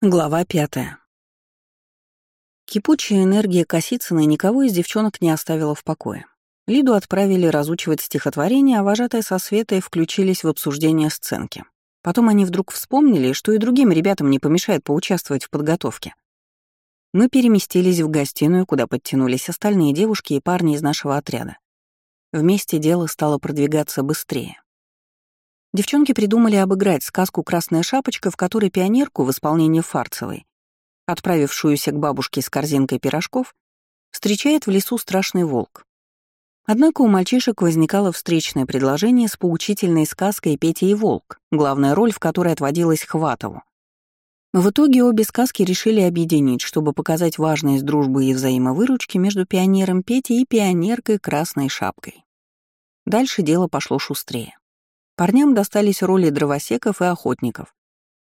Глава пятая. Кипучая энергия Косицыной никого из девчонок не оставила в покое. Лиду отправили разучивать стихотворение, а вожатая со Светой включились в обсуждение сценки. Потом они вдруг вспомнили, что и другим ребятам не помешает поучаствовать в подготовке. Мы переместились в гостиную, куда подтянулись остальные девушки и парни из нашего отряда. Вместе дело стало продвигаться быстрее. Девчонки придумали обыграть сказку «Красная шапочка», в которой пионерку в исполнении Фарцевой, отправившуюся к бабушке с корзинкой пирожков, встречает в лесу страшный волк. Однако у мальчишек возникало встречное предложение с поучительной сказкой «Петя и волк», главная роль в которой отводилась Хватову. В итоге обе сказки решили объединить, чтобы показать важность дружбы и взаимовыручки между пионером Петей и пионеркой Красной Шапкой. Дальше дело пошло шустрее. Парням достались роли дровосеков и охотников,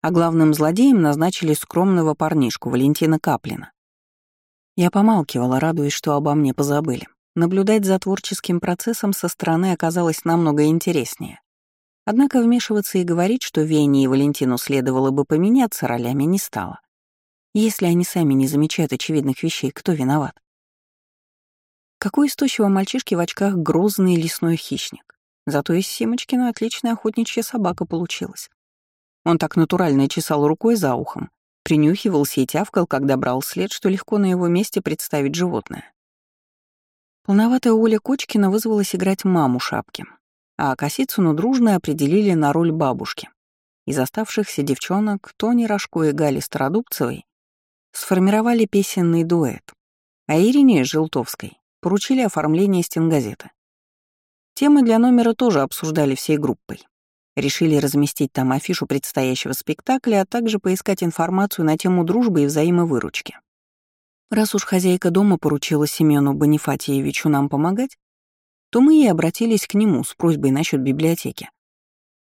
а главным злодеем назначили скромного парнишку Валентина Каплина. Я помалкивала, радуясь, что обо мне позабыли. Наблюдать за творческим процессом со стороны оказалось намного интереснее. Однако вмешиваться и говорить, что Вене и Валентину следовало бы поменяться ролями, не стало. Если они сами не замечают очевидных вещей, кто виноват? Какой из тощего мальчишки в очках грозный лесной хищник? Зато из Симочкина отличная охотничья собака получилась. Он так натурально чесал рукой за ухом, принюхивался и тявкал, когда брал след, что легко на его месте представить животное. Полноватая Оля Кочкина вызвалась играть маму шапки, а Косицыну дружно определили на роль бабушки. Из оставшихся девчонок Тони Рожко и Гали Стародубцевой сформировали песенный дуэт, а Ирине Желтовской поручили оформление стенгазеты. Темы для номера тоже обсуждали всей группой. Решили разместить там афишу предстоящего спектакля, а также поискать информацию на тему дружбы и взаимовыручки. Раз уж хозяйка дома поручила Семену Бонифатьевичу нам помогать, то мы и обратились к нему с просьбой насчет библиотеки.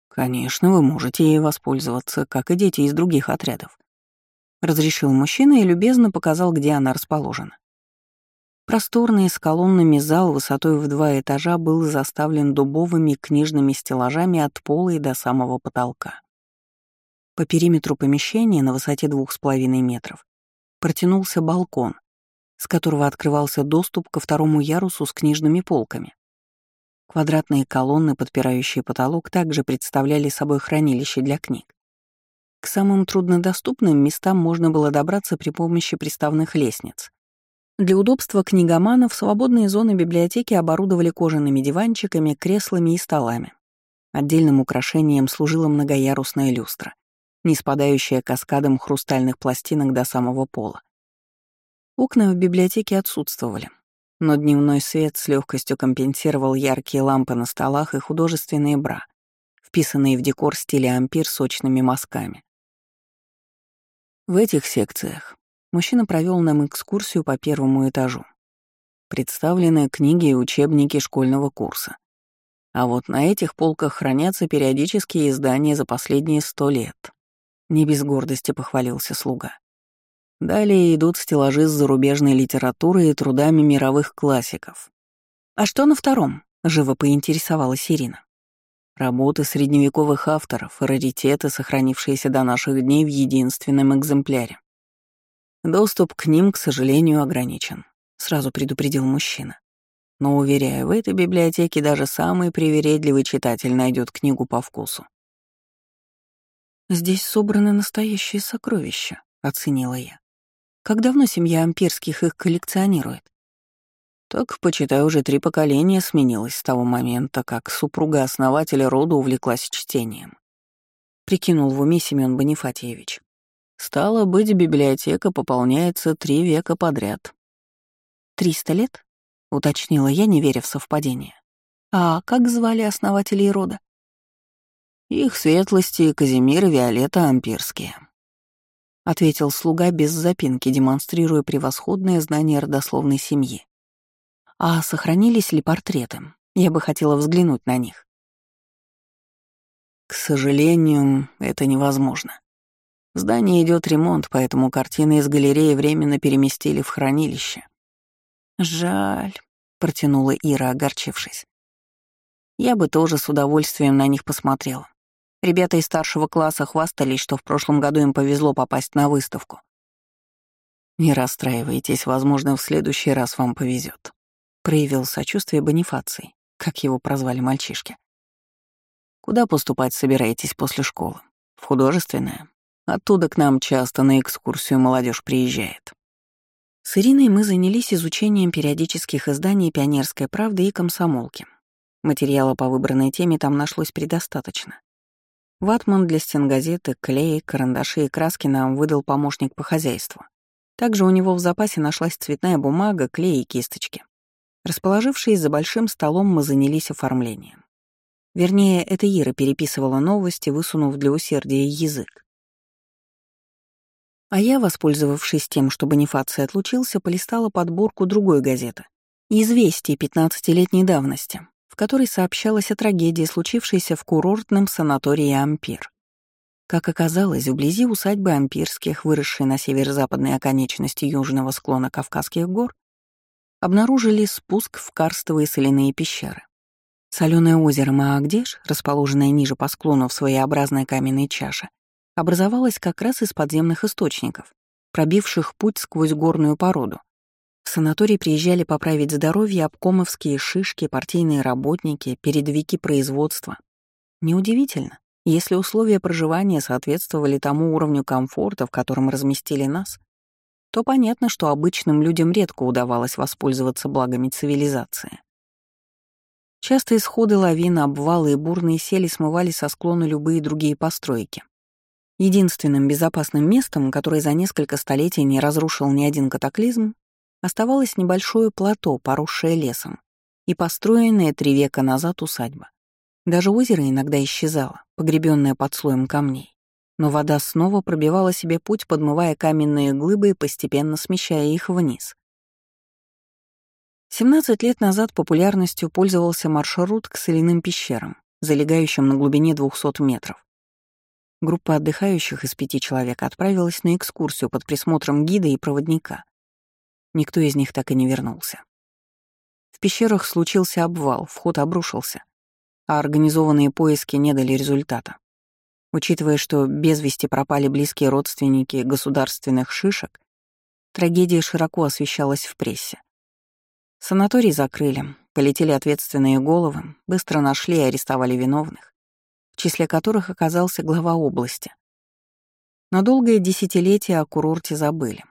«Конечно, вы можете ей воспользоваться, как и дети из других отрядов», — разрешил мужчина и любезно показал, где она расположена. Просторный с колоннами зал высотой в два этажа был заставлен дубовыми книжными стеллажами от пола и до самого потолка. По периметру помещения на высоте двух с половиной метров протянулся балкон, с которого открывался доступ ко второму ярусу с книжными полками. Квадратные колонны, подпирающие потолок, также представляли собой хранилище для книг. К самым труднодоступным местам можно было добраться при помощи приставных лестниц. Для удобства книгоманов свободные зоны библиотеки оборудовали кожаными диванчиками, креслами и столами. Отдельным украшением служила многоярусная люстра, не спадающая каскадом хрустальных пластинок до самого пола. Окна в библиотеке отсутствовали, но дневной свет с легкостью компенсировал яркие лампы на столах и художественные бра, вписанные в декор стиля ампир сочными мазками. В этих секциях Мужчина провел нам экскурсию по первому этажу. Представлены книги и учебники школьного курса. А вот на этих полках хранятся периодические издания за последние сто лет. Не без гордости похвалился слуга. Далее идут стеллажи с зарубежной литературой и трудами мировых классиков. «А что на втором?» — живо поинтересовалась Ирина. Работы средневековых авторов, раритеты, сохранившиеся до наших дней в единственном экземпляре. Доступ к ним, к сожалению, ограничен, сразу предупредил мужчина. Но, уверяю, в этой библиотеке даже самый привередливый читатель найдет книгу по вкусу. «Здесь собраны настоящие сокровища», — оценила я. «Как давно семья Амперских их коллекционирует?» Так, почитай, уже три поколения сменилось с того момента, как супруга основателя рода увлеклась чтением. Прикинул в уме Семён Бонифатьевич. Стало быть, библиотека пополняется три века подряд. «Триста лет?» — уточнила я, не веря в совпадение. «А как звали основателей рода?» «Их светлости Казимир и Виолетта Ампирские», — ответил слуга без запинки, демонстрируя превосходное знание родословной семьи. «А сохранились ли портреты? Я бы хотела взглянуть на них». «К сожалению, это невозможно. В здании идет ремонт, поэтому картины из галереи временно переместили в хранилище. «Жаль», — протянула Ира, огорчившись. «Я бы тоже с удовольствием на них посмотрела. Ребята из старшего класса хвастались, что в прошлом году им повезло попасть на выставку. «Не расстраивайтесь, возможно, в следующий раз вам повезет. проявил сочувствие Бонифаций, как его прозвали мальчишки. «Куда поступать собираетесь после школы? В художественное? Оттуда к нам часто на экскурсию молодежь приезжает». С Ириной мы занялись изучением периодических изданий «Пионерской правды» и «Комсомолки». Материала по выбранной теме там нашлось предостаточно. Ватман для стенгазеты, клей, карандаши и краски нам выдал помощник по хозяйству. Также у него в запасе нашлась цветная бумага, клей и кисточки. Расположившись за большим столом, мы занялись оформлением. Вернее, это Ира переписывала новости, высунув для усердия язык. А я, воспользовавшись тем, что Бонифаций отлучился, полистала подборку другой газеты. «Известие 15-летней давности», в которой сообщалось о трагедии, случившейся в курортном санатории «Ампир». Как оказалось, вблизи усадьбы Ампирских, выросшей на северо-западной оконечности южного склона Кавказских гор, обнаружили спуск в карстовые соляные пещеры. Соленое озеро Маагдеш, расположенное ниже по склону в своеобразной каменной чаше, образовалось как раз из подземных источников, пробивших путь сквозь горную породу, в санаторий приезжали поправить здоровье обкомовские шишки, партийные работники, передовики производства. Неудивительно, если условия проживания соответствовали тому уровню комфорта, в котором разместили нас, то понятно, что обычным людям редко удавалось воспользоваться благами цивилизации. Часто исходы лавин, обвалы и бурные сели смывали со склона любые другие постройки. Единственным безопасным местом, которое за несколько столетий не разрушил ни один катаклизм, оставалось небольшое плато, поросшее лесом, и построенная три века назад усадьба. Даже озеро иногда исчезало, погребенное под слоем камней. Но вода снова пробивала себе путь, подмывая каменные глыбы и постепенно смещая их вниз. 17 лет назад популярностью пользовался маршрут к соляным пещерам, залегающим на глубине 200 метров. Группа отдыхающих из пяти человек отправилась на экскурсию под присмотром гида и проводника. Никто из них так и не вернулся. В пещерах случился обвал, вход обрушился, а организованные поиски не дали результата. Учитывая, что без вести пропали близкие родственники государственных шишек, трагедия широко освещалась в прессе. Санаторий закрыли, полетели ответственные головы, быстро нашли и арестовали виновных, в числе которых оказался глава области. На долгое десятилетие о курорте забыли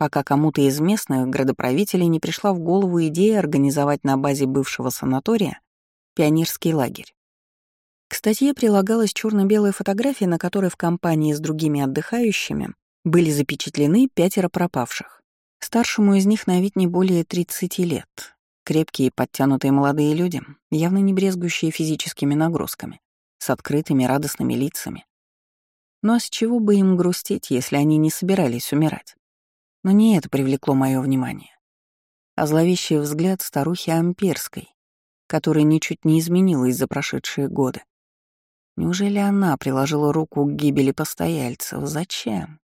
пока кому-то из местных градоправителей не пришла в голову идея организовать на базе бывшего санатория пионерский лагерь. К статье прилагалась черно белая фотография, на которой в компании с другими отдыхающими были запечатлены пятеро пропавших. Старшему из них на вид не более 30 лет. Крепкие подтянутые молодые люди, явно не брезгующие физическими нагрузками, с открытыми радостными лицами. Ну а с чего бы им грустить, если они не собирались умирать? Но не это привлекло мое внимание, а зловещий взгляд старухи Амперской, которая ничуть не изменилась за прошедшие годы. Неужели она приложила руку к гибели постояльцев? Зачем?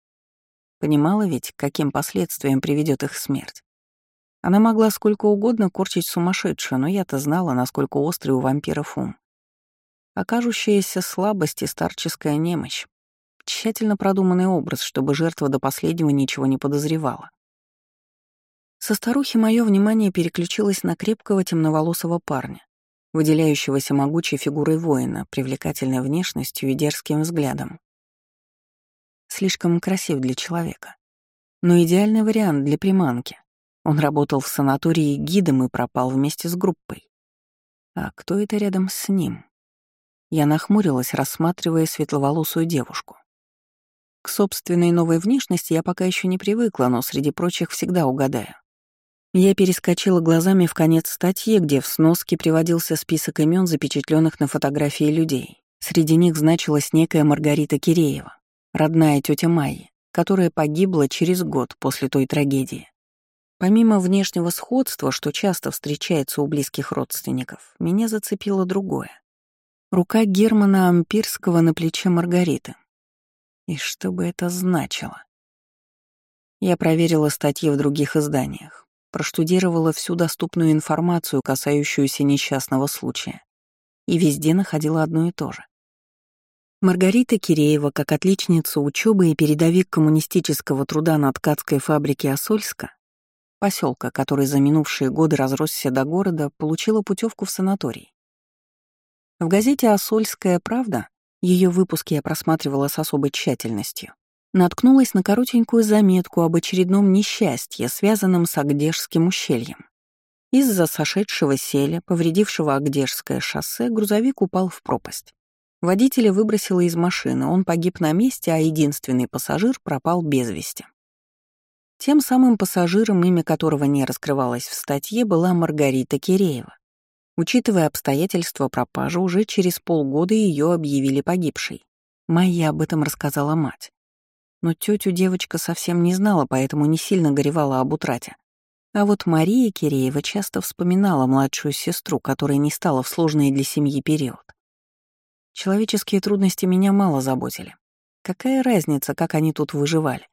Понимала ведь, каким последствиям приведет их смерть. Она могла сколько угодно корчить сумасшедшую, но я-то знала, насколько острый у вампиров ум. Окажущаяся слабость и старческая немощь Тщательно продуманный образ, чтобы жертва до последнего ничего не подозревала. Со старухи мое внимание переключилось на крепкого темноволосого парня, выделяющегося могучей фигурой воина, привлекательной внешностью и дерзким взглядом. Слишком красив для человека. Но идеальный вариант для приманки. Он работал в санатории гидом и пропал вместе с группой. А кто это рядом с ним? Я нахмурилась, рассматривая светловолосую девушку. К собственной новой внешности я пока еще не привыкла, но среди прочих всегда угадаю. Я перескочила глазами в конец статьи, где в сноске приводился список имен, запечатленных на фотографии людей. Среди них значилась некая Маргарита Киреева, родная тетя Майи, которая погибла через год после той трагедии. Помимо внешнего сходства, что часто встречается у близких родственников, меня зацепило другое. Рука Германа Ампирского на плече Маргариты, и что бы это значило? Я проверила статьи в других изданиях, проштудировала всю доступную информацию, касающуюся несчастного случая, и везде находила одно и то же. Маргарита Киреева, как отличница учебы и передовик коммунистического труда на ткацкой фабрике Осольска, поселка, который за минувшие годы разросся до города, получила путевку в санаторий. В газете «Осольская правда» ее выпуски я просматривала с особой тщательностью. Наткнулась на коротенькую заметку об очередном несчастье, связанном с Агдежским ущельем. Из-за сошедшего селя, повредившего Агдежское шоссе, грузовик упал в пропасть. Водителя выбросило из машины, он погиб на месте, а единственный пассажир пропал без вести. Тем самым пассажиром, имя которого не раскрывалось в статье, была Маргарита Киреева. Учитывая обстоятельства пропажи, уже через полгода ее объявили погибшей. Майя об этом рассказала мать. Но тетю девочка совсем не знала, поэтому не сильно горевала об утрате. А вот Мария Киреева часто вспоминала младшую сестру, которая не стала в сложный для семьи период. Человеческие трудности меня мало заботили. Какая разница, как они тут выживали?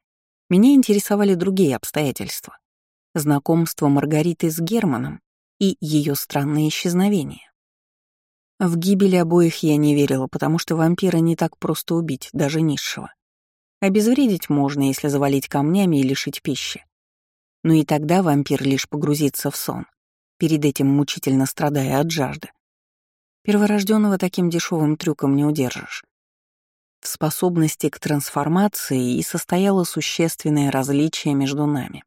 Меня интересовали другие обстоятельства. Знакомство Маргариты с Германом и ее странное исчезновение. В гибели обоих я не верила, потому что вампира не так просто убить, даже низшего. Обезвредить можно, если завалить камнями и лишить пищи. Но и тогда вампир лишь погрузится в сон, перед этим мучительно страдая от жажды. Перворожденного таким дешевым трюком не удержишь. В способности к трансформации и состояло существенное различие между нами.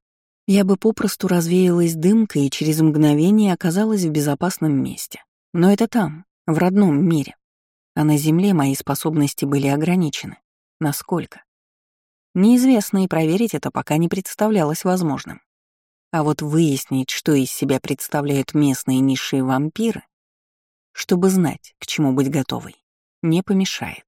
Я бы попросту развеялась дымкой и через мгновение оказалась в безопасном месте. Но это там, в родном мире. А на Земле мои способности были ограничены. Насколько? Неизвестно, и проверить это пока не представлялось возможным. А вот выяснить, что из себя представляют местные низшие вампиры, чтобы знать, к чему быть готовой, не помешает.